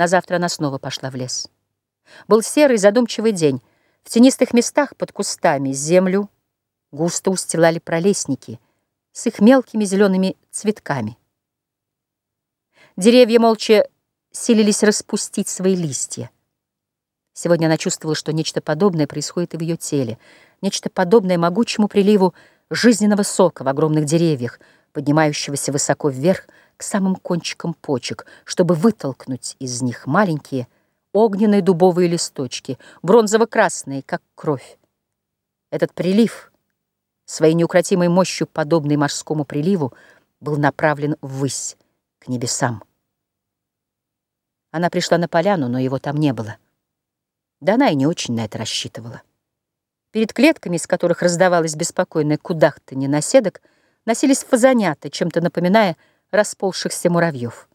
На завтра она снова пошла в лес. Был серый задумчивый день. В тенистых местах под кустами землю густо устилали пролесники с их мелкими зелеными цветками. Деревья молча силились распустить свои листья. Сегодня она чувствовала, что нечто подобное происходит и в ее теле, нечто подобное могучему приливу жизненного сока в огромных деревьях, поднимающегося высоко вверх к самым кончикам почек, чтобы вытолкнуть из них маленькие огненные дубовые листочки, бронзово-красные, как кровь. Этот прилив, своей неукротимой мощью, подобный морскому приливу, был направлен ввысь, к небесам. Она пришла на поляну, но его там не было. Да она и не очень на это рассчитывала. Перед клетками, из которых раздавалось беспокойное кудахтанье наседок, носились фазанята, чем-то напоминая расползшихся муравьев.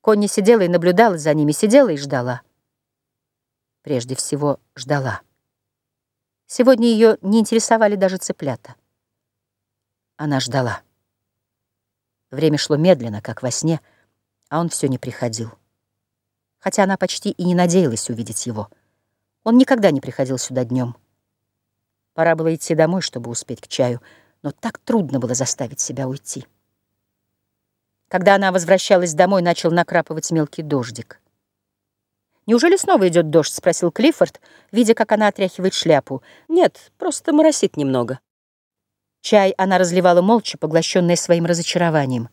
Конни сидела и наблюдала за ними, сидела и ждала. Прежде всего, ждала. Сегодня ее не интересовали даже цыплята. Она ждала. Время шло медленно, как во сне, а он все не приходил хотя она почти и не надеялась увидеть его. Он никогда не приходил сюда днем. Пора было идти домой, чтобы успеть к чаю, но так трудно было заставить себя уйти. Когда она возвращалась домой, начал накрапывать мелкий дождик. «Неужели снова идет дождь?» — спросил Клиффорд, видя, как она отряхивает шляпу. «Нет, просто моросит немного». Чай она разливала молча, поглощенная своим разочарованием.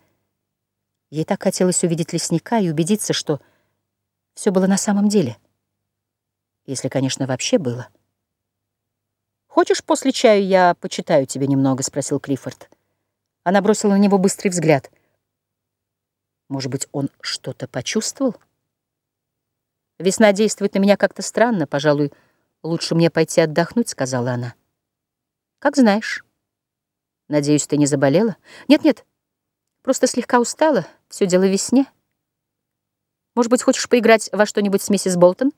Ей так хотелось увидеть лесника и убедиться, что все было на самом деле. Если, конечно, вообще было. «Хочешь, после чаю я почитаю тебе немного?» — спросил Клиффорд. Она бросила на него быстрый взгляд. Может быть, он что-то почувствовал? «Весна действует на меня как-то странно. Пожалуй, лучше мне пойти отдохнуть», — сказала она. «Как знаешь. Надеюсь, ты не заболела?» «Нет-нет, просто слегка устала. Все дело в весне». Может быть, хочешь поиграть во что-нибудь с миссис Болтон?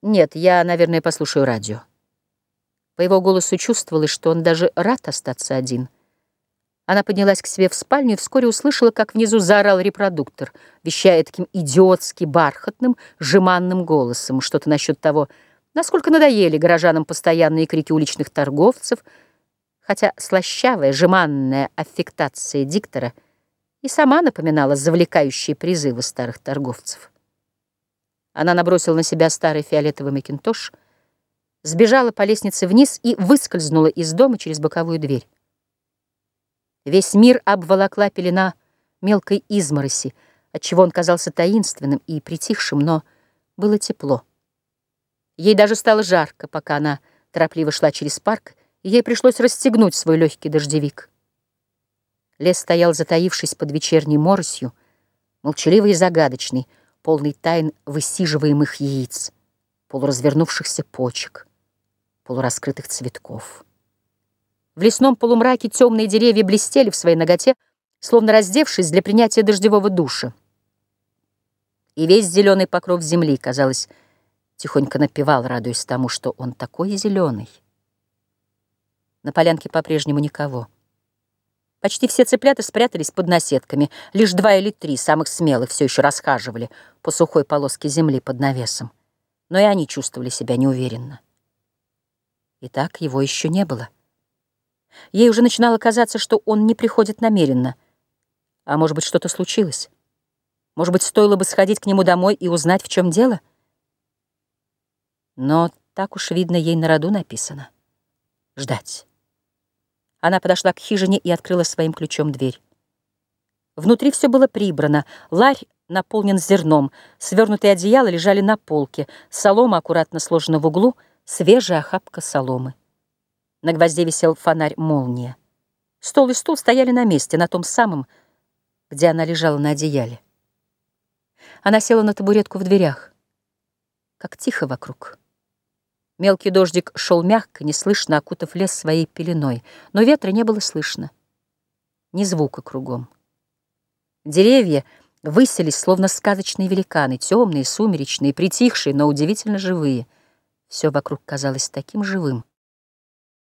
Нет, я, наверное, послушаю радио. По его голосу чувствовалось, что он даже рад остаться один. Она поднялась к себе в спальню и вскоре услышала, как внизу заорал репродуктор, вещая таким идиотски бархатным, жеманным голосом, что-то насчет того, насколько надоели горожанам постоянные крики уличных торговцев, хотя слащавая, жеманная аффектация диктора — и сама напоминала завлекающие призывы старых торговцев. Она набросила на себя старый фиолетовый макинтош, сбежала по лестнице вниз и выскользнула из дома через боковую дверь. Весь мир обволокла пелена мелкой измороси, отчего он казался таинственным и притихшим, но было тепло. Ей даже стало жарко, пока она торопливо шла через парк, и ей пришлось расстегнуть свой легкий дождевик. Лес стоял, затаившись под вечерней моросью, молчаливый и загадочный, полный тайн высиживаемых яиц, полуразвернувшихся почек, полураскрытых цветков. В лесном полумраке темные деревья блестели в своей ноготе, словно раздевшись для принятия дождевого душа. И весь зеленый покров земли, казалось, тихонько напевал, радуясь тому, что он такой зеленый. На полянке по-прежнему никого. Почти все цыплята спрятались под наседками. Лишь два или три самых смелых все еще расхаживали по сухой полоске земли под навесом. Но и они чувствовали себя неуверенно. И так его еще не было. Ей уже начинало казаться, что он не приходит намеренно. А может быть, что-то случилось? Может быть, стоило бы сходить к нему домой и узнать, в чем дело? Но так уж, видно, ей на роду написано. Ждать. Она подошла к хижине и открыла своим ключом дверь. Внутри все было прибрано. Ларь наполнен зерном, свернутые одеяла лежали на полке, солома аккуратно сложена в углу, свежая охапка соломы. На гвозде висел фонарь-молния. Стол и стул стояли на месте, на том самом, где она лежала на одеяле. Она села на табуретку в дверях. Как тихо вокруг. Мелкий дождик шел мягко, неслышно окутав лес своей пеленой, но ветра не было слышно. Ни звука кругом. Деревья высились, словно сказочные великаны, темные, сумеречные, притихшие, но удивительно живые. Все вокруг казалось таким живым.